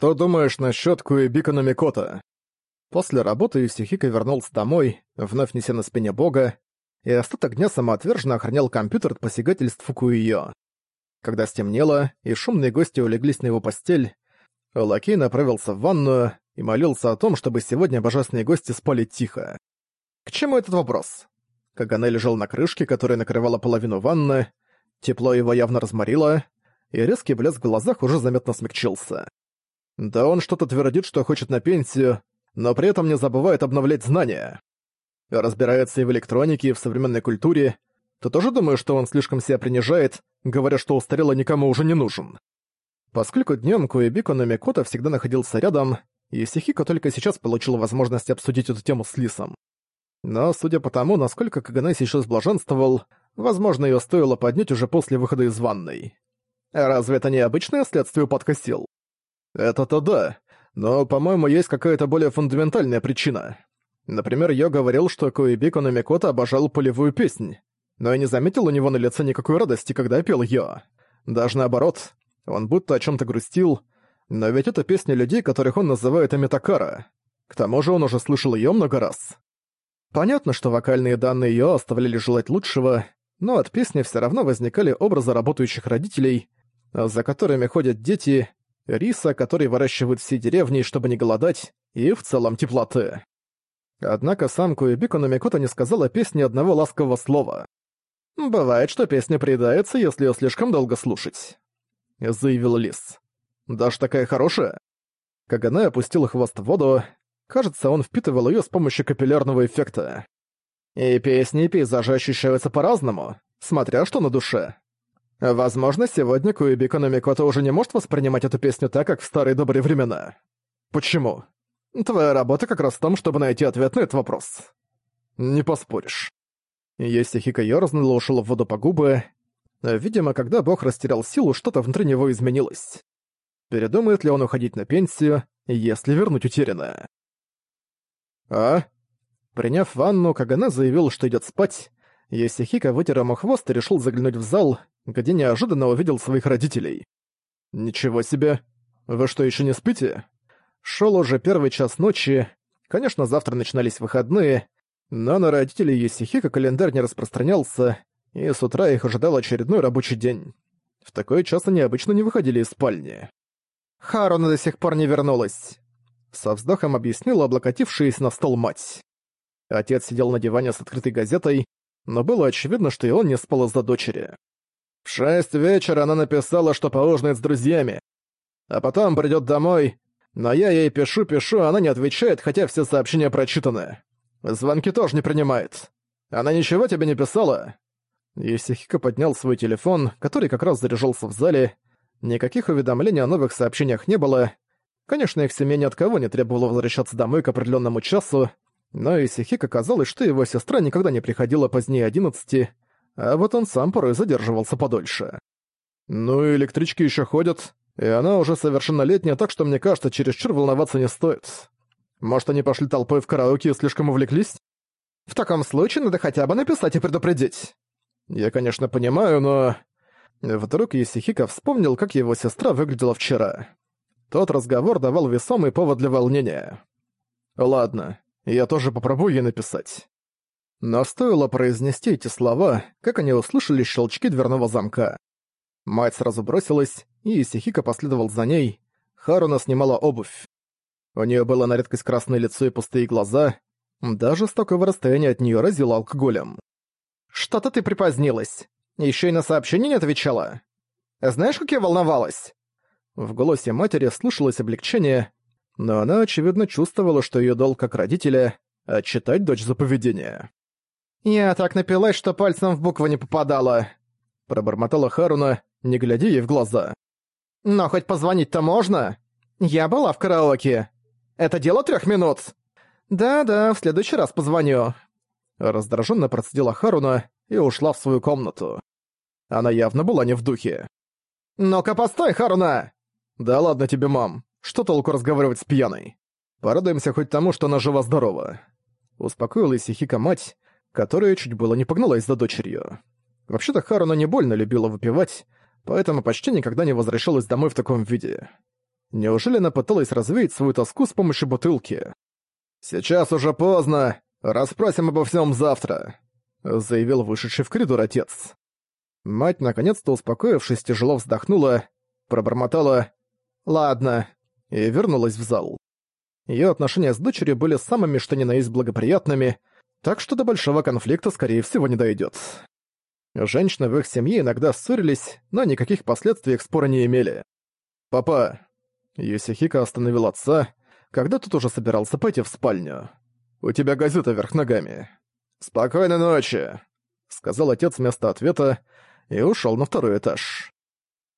«Что думаешь насчет Куэбикона Микота?» После работы Юсихика вернулся домой, вновь неся на спине бога, и остаток дня самоотверженно охранял компьютер от посягательств Фукуиё. Когда стемнело, и шумные гости улеглись на его постель, Лакей направился в ванную и молился о том, чтобы сегодня божественные гости спали тихо. К чему этот вопрос? Кагане лежал на крышке, которая накрывала половину ванны, тепло его явно разморило, и резкий блеск в глазах уже заметно смягчился. Да он что-то твердит, что хочет на пенсию, но при этом не забывает обновлять знания. Разбирается и в электронике, и в современной культуре. Ты тоже думаешь, что он слишком себя принижает, говоря, что устарел и никому уже не нужен? Поскольку днём Куэбико Номикота всегда находился рядом, и Сихико только сейчас получил возможность обсудить эту тему с Лисом. Но судя по тому, насколько Каганай сейчас блаженствовал, возможно, её стоило поднять уже после выхода из ванной. Разве это не обычное следствие подкосил? Это-то да. Но, по-моему, есть какая-то более фундаментальная причина. Например, я говорил, что Куэбико Намикота обожал полевую песнь, но я не заметил у него на лице никакой радости, когда пел её. Даже наоборот, он будто о чем-то грустил, но ведь это песни людей, которых он называет Амитакара. К тому же он уже слышал её много раз. Понятно, что вокальные данные её оставляли желать лучшего, но от песни все равно возникали образы работающих родителей, за которыми ходят дети, риса, который выращивают все деревни, чтобы не голодать, и в целом теплоты. Однако самку и Бику Намикота не сказала песни одного ласкового слова. «Бывает, что песня приедается, если ее слишком долго слушать», — заявил Лис. «Даже такая хорошая?» Каганай опустил хвост в воду. Кажется, он впитывал ее с помощью капиллярного эффекта. «И песни и пейзажи ощущаются по-разному, смотря что на душе», Возможно, сегодня Куэби Экономикота уже не может воспринимать эту песню так, как в старые добрые времена. Почему? Твоя работа как раз в том, чтобы найти ответ на этот вопрос. Не поспоришь. Есихика ёрзнула ушла в воду по губы. Видимо, когда бог растерял силу, что-то внутри него изменилось. Передумает ли он уходить на пенсию, если вернуть утерянное? А? Приняв ванну, Кагана заявил, что идет спать. Есихика вытер ему хвост и решил заглянуть в зал, где неожиданно увидел своих родителей. «Ничего себе! Вы что, еще не спите?» Шел уже первый час ночи. Конечно, завтра начинались выходные, но на родителей Есихика календарь не распространялся, и с утра их ожидал очередной рабочий день. В такой час они обычно не выходили из спальни. Харона до сих пор не вернулась. Со вздохом объяснила облокотившаяся на стол мать. Отец сидел на диване с открытой газетой, но было очевидно, что и он не спал из-за дочери. В шесть вечера она написала, что поужинает с друзьями. А потом придет домой. Но я ей пишу-пишу, а она не отвечает, хотя все сообщения прочитаны. Звонки тоже не принимает. Она ничего тебе не писала?» Исихико поднял свой телефон, который как раз заряжался в зале. Никаких уведомлений о новых сообщениях не было. Конечно, их семье ни от кого не требовало возвращаться домой к определенному часу, но Исихико казалось, что его сестра никогда не приходила позднее одиннадцати, а вот он сам порой задерживался подольше. Ну и электрички еще ходят, и она уже совершеннолетняя, так что мне кажется, чересчур волноваться не стоит. Может, они пошли толпой в караоке и слишком увлеклись? В таком случае надо хотя бы написать и предупредить. Я, конечно, понимаю, но... Вдруг Есихика вспомнил, как его сестра выглядела вчера. Тот разговор давал весомый повод для волнения. Ладно, я тоже попробую ей написать. Но стоило произнести эти слова, как они услышали щелчки дверного замка. Мать сразу бросилась, и Исихика последовал за ней. Харуна снимала обувь. У нее было на редкость красное лицо и пустые глаза. Даже с такого расстояния от нее разило алкоголем. «Что-то ты припозднилась. Еще и на сообщение не отвечала. Знаешь, как я волновалась?» В голосе матери слышалось облегчение, но она, очевидно, чувствовала, что ее долг как родителя — отчитать дочь за поведение. «Я так напилась, что пальцем в буквы не попадала», — пробормотала Харуна, не глядя ей в глаза. «Но хоть позвонить-то можно? Я была в караоке. Это дело трех минут?» «Да-да, в следующий раз позвоню». Раздраженно процедила Харуна и ушла в свою комнату. Она явно была не в духе. «Ну-ка, постой, Харуна!» «Да ладно тебе, мам. Что толку разговаривать с пьяной? Порадуемся хоть тому, что она жива-здорова». Успокоилась Хика мать которая чуть было не погналась за дочерью. Вообще-то Харуна не больно любила выпивать, поэтому почти никогда не возвращалась домой в таком виде. Неужели она пыталась развеять свою тоску с помощью бутылки? «Сейчас уже поздно! Расспросим обо всем завтра!» — заявил вышедший в коридор отец. Мать, наконец-то успокоившись, тяжело вздохнула, пробормотала «Ладно» и вернулась в зал. Ее отношения с дочерью были самыми что ни на есть благоприятными — так что до большого конфликта, скорее всего, не дойдет. Женщины в их семье иногда ссорились, но никаких последствий их спора не имели. «Папа...» Юсихика остановил отца, когда тот уже собирался пойти в спальню. «У тебя газета вверх ногами». «Спокойной ночи», — сказал отец вместо ответа и ушел на второй этаж.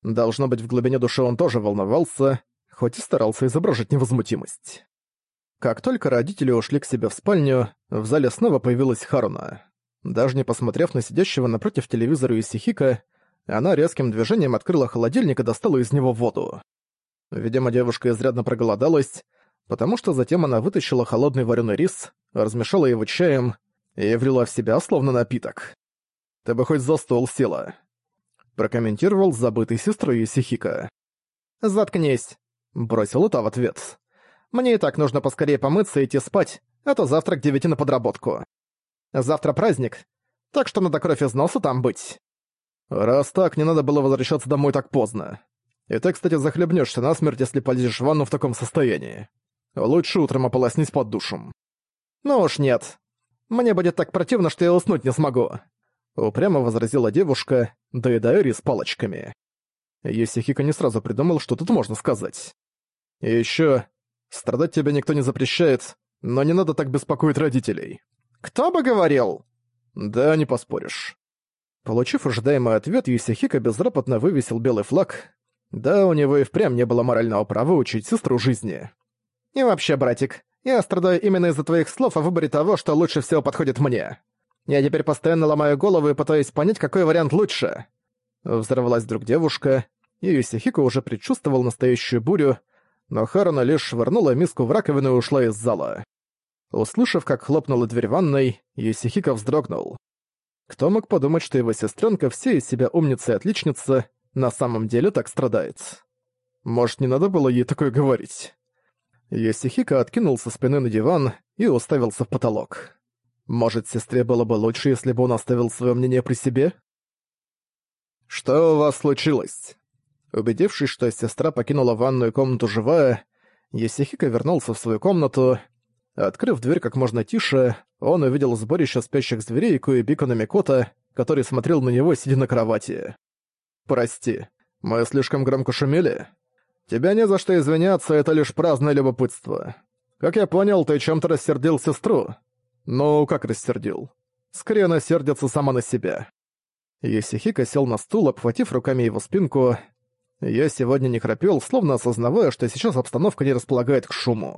Должно быть, в глубине души он тоже волновался, хоть и старался изображать невозмутимость. Как только родители ушли к себе в спальню, в зале снова появилась Харуна. Даже не посмотрев на сидящего напротив телевизора Исихика, она резким движением открыла холодильник и достала из него воду. Видимо, девушка изрядно проголодалась, потому что затем она вытащила холодный вареный рис, размешала его чаем и влила в себя словно напиток. «Ты бы хоть за стол села», — прокомментировал забытый сестрой Исихика. «Заткнись», — бросила та в ответ. Мне и так нужно поскорее помыться и идти спать, а то завтра к девяти на подработку. Завтра праздник, так что надо кровь из носа там быть. Раз так, не надо было возвращаться домой так поздно. И ты, кстати, захлебнешься насмерть, если полезешь в ванну в таком состоянии. Лучше утром ополоснись под душем. Ну уж нет. Мне будет так противно, что я уснуть не смогу. Упрямо возразила девушка, доедая рис палочками. Есихика не сразу придумал, что тут можно сказать. И ещё, Страдать тебе никто не запрещает, но не надо так беспокоить родителей. Кто бы говорил? Да, не поспоришь. Получив ожидаемый ответ, Юсихика безропотно вывесил белый флаг. Да, у него и впрямь не было морального права учить сестру жизни. И вообще, братик, я страдаю именно из-за твоих слов о выборе того, что лучше всего подходит мне. Я теперь постоянно ломаю голову и пытаюсь понять, какой вариант лучше. Взорвалась вдруг девушка, и Юсихико уже предчувствовал настоящую бурю, но Харона лишь швырнула миску в раковину и ушла из зала. Услышав, как хлопнула дверь ванной, Юсихико вздрогнул. Кто мог подумать, что его сестренка все из себя умница и отличница, на самом деле так страдает? Может, не надо было ей такое говорить? Юсихико откинул со спины на диван и уставился в потолок. Может, сестре было бы лучше, если бы он оставил свое мнение при себе? «Что у вас случилось?» Убедившись, что сестра покинула ванную комнату живая, Есихика вернулся в свою комнату. Открыв дверь как можно тише, он увидел сборище спящих зверей Куэбико Намикота, который смотрел на него, сидя на кровати. «Прости, мы слишком громко шумели?» «Тебя не за что извиняться, это лишь праздное любопытство. Как я понял, ты чем-то рассердил сестру». «Ну, как рассердил?» «Скорее она сердится сама на себя». Есихика сел на стул, обхватив руками его спинку, я сегодня не храпел, словно осознавая, что сейчас обстановка не располагает к шуму.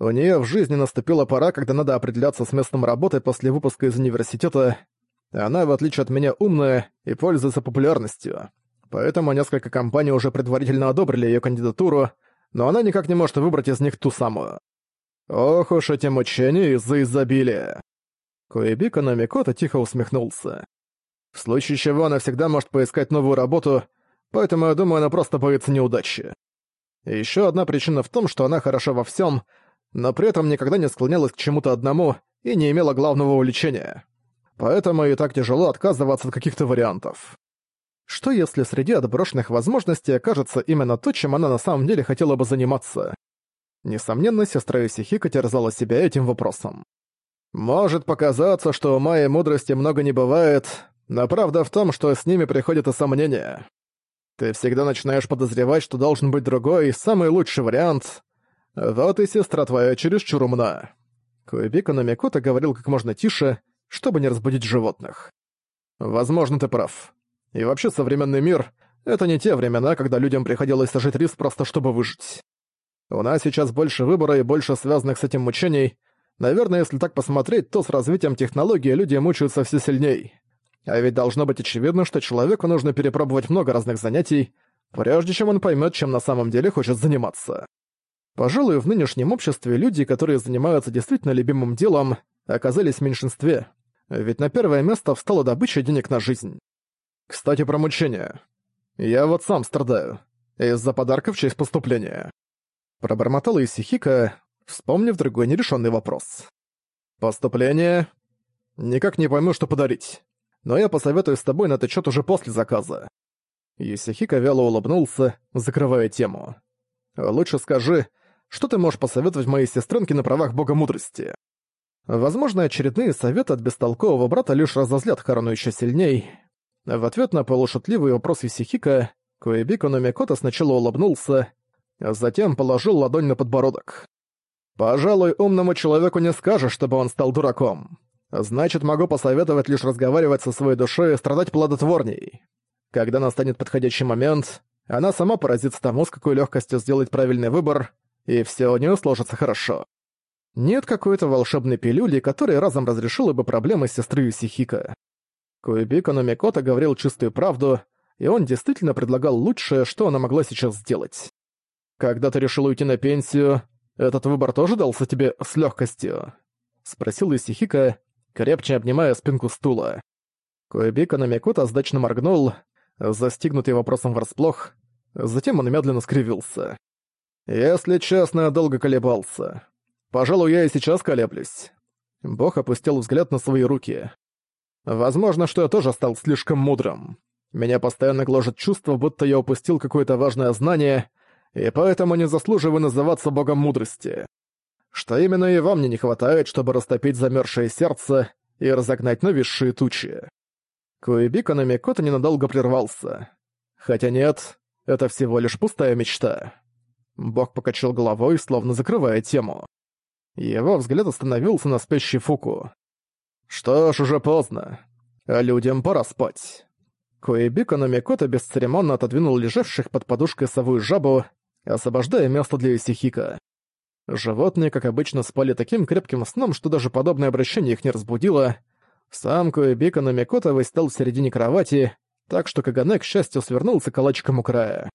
У нее в жизни наступила пора, когда надо определяться с местом работы после выпуска из университета. Она, в отличие от меня, умная и пользуется популярностью. Поэтому несколько компаний уже предварительно одобрили ее кандидатуру, но она никак не может выбрать из них ту самую. Ох уж эти мучения из-за изобилия. Коэбика Намикота тихо усмехнулся. В случае чего она всегда может поискать новую работу Поэтому, я думаю, она просто боится неудачи. И еще одна причина в том, что она хороша во всем, но при этом никогда не склонялась к чему-то одному и не имела главного увлечения. Поэтому ей так тяжело отказываться от каких-то вариантов. Что если среди отброшенных возможностей окажется именно то, чем она на самом деле хотела бы заниматься? Несомненно, сестра Исихика терзала себя этим вопросом. Может показаться, что у и мудрости много не бывает, но правда в том, что с ними приходят и сомнения. Ты всегда начинаешь подозревать, что должен быть другой, самый лучший вариант. Вот и сестра твоя чересчур умна». Куэбика Намикота говорил как можно тише, чтобы не разбудить животных. «Возможно, ты прав. И вообще современный мир — это не те времена, когда людям приходилось сажать рис просто чтобы выжить. У нас сейчас больше выбора и больше связанных с этим мучений. Наверное, если так посмотреть, то с развитием технологии люди мучаются все сильнее. А ведь должно быть очевидно, что человеку нужно перепробовать много разных занятий, прежде чем он поймет, чем на самом деле хочет заниматься. Пожалуй, в нынешнем обществе люди, которые занимаются действительно любимым делом, оказались в меньшинстве, ведь на первое место встала добыча денег на жизнь. Кстати, про мучения. Я вот сам страдаю. Из-за подарков в честь поступления. Пробормотала Исихика, вспомнив другой нерешенный вопрос. Поступление? Никак не пойму, что подарить но я посоветуюсь с тобой на этот счет уже после заказа». Юсихика вяло улыбнулся, закрывая тему. «Лучше скажи, что ты можешь посоветовать моей сестренке на правах бога мудрости?» Возможно, очередные советы от бестолкового брата лишь разозлят Харану еще сильней. В ответ на полушутливый вопрос Исихика, Коэбико Номикота сначала улыбнулся, а затем положил ладонь на подбородок. «Пожалуй, умному человеку не скажешь, чтобы он стал дураком. Значит, могу посоветовать лишь разговаривать со своей душой и страдать плодотворней. Когда настанет подходящий момент, она сама поразится тому, с какой легкостью сделать правильный выбор, и все у нее сложится хорошо. Нет какой-то волшебной пилюли, которая разом разрешила бы проблемы сестры Юсихика. Куэбико Номикота говорил чистую правду, и он действительно предлагал лучшее, что она могла сейчас сделать. «Когда ты решил уйти на пенсию, этот выбор тоже дался тебе с легкостью?» — спросил Юсихика, крепче обнимая спинку стула. Коэбика Намякута сдачно моргнул, застигнутый вопросом врасплох, затем он медленно скривился. «Если честно, я долго колебался. Пожалуй, я и сейчас колеблюсь». Бог опустил взгляд на свои руки. «Возможно, что я тоже стал слишком мудрым. Меня постоянно гложет чувство, будто я упустил какое-то важное знание, и поэтому не заслуживаю называться богом мудрости что именно его мне не хватает, чтобы растопить замерзшее сердце и разогнать нависшие тучи. Куэбико Намикото ненадолго прервался. Хотя нет, это всего лишь пустая мечта. Бог покачал головой, словно закрывая тему. Его взгляд остановился на спящей Фуку. «Что ж, уже поздно. А людям пора спать». Коэбико Номикото бесцеремонно отодвинул лежавших под подушкой сову и жабу, освобождая место для Исихика. Животные, как обычно, спали таким крепким сном, что даже подобное обращение их не разбудило. Самку и Бика на Микотовой стал в середине кровати, так что Каганек, к счастью, свернулся калачиком у края.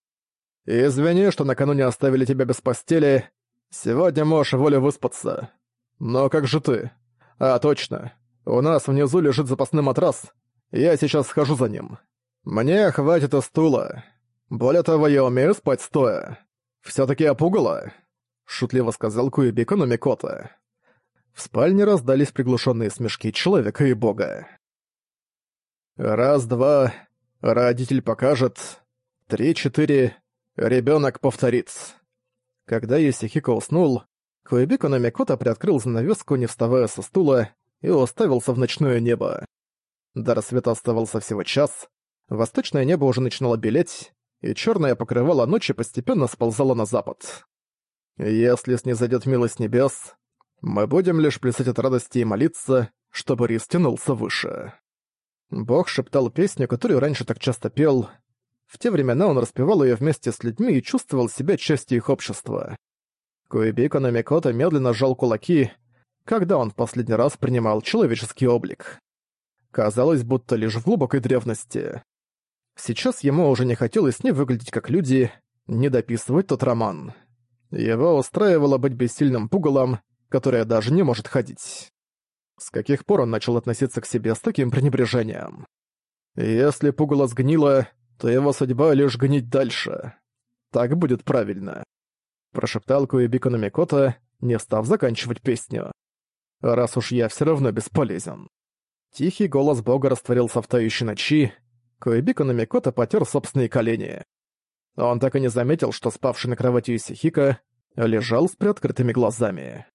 «Извини, что накануне оставили тебя без постели. Сегодня можешь волю выспаться. Но как же ты? А, точно. У нас внизу лежит запасный матрас. Я сейчас схожу за ним. Мне хватит и стула. Более того, я умею спать стоя. Все-таки опугало» шутливо сказал Куэбико Номикота. В спальне раздались приглушенные смешки человека и бога. «Раз-два, родитель покажет, три-четыре, ребенок повторит». Когда Юсихико уснул, Куэбико Номикота приоткрыл занавеску, не вставая со стула, и уставился в ночное небо. До рассвета оставался всего час, восточное небо уже начинало белеть, и черное покрывало ночи постепенно сползало на запад. Если с ней зайдет милость небес, мы будем лишь плясать от радости и молиться, чтобы рис тянулся выше. Бог шептал песню, которую раньше так часто пел. В те времена он распевал ее вместе с людьми и чувствовал себя частью их общества. Куэбико Намикото медленно сжал кулаки, когда он в последний раз принимал человеческий облик. Казалось, будто лишь в глубокой древности. Сейчас ему уже не хотелось ни выглядеть как люди, ни дописывать тот роман. Его устраивало быть бессильным пугалом, которое даже не может ходить. С каких пор он начал относиться к себе с таким пренебрежением? Если пугало сгнило, то его судьба лишь гнить дальше. Так будет правильно. Прошептал Куэбико Намикота, не став заканчивать песню. Раз уж я все равно бесполезен. Тихий голос бога растворился в тающей ночи. Куэбико Намикота потер собственные колени. Он так и не заметил, что спавший на кровати Исихика лежал с приоткрытыми глазами.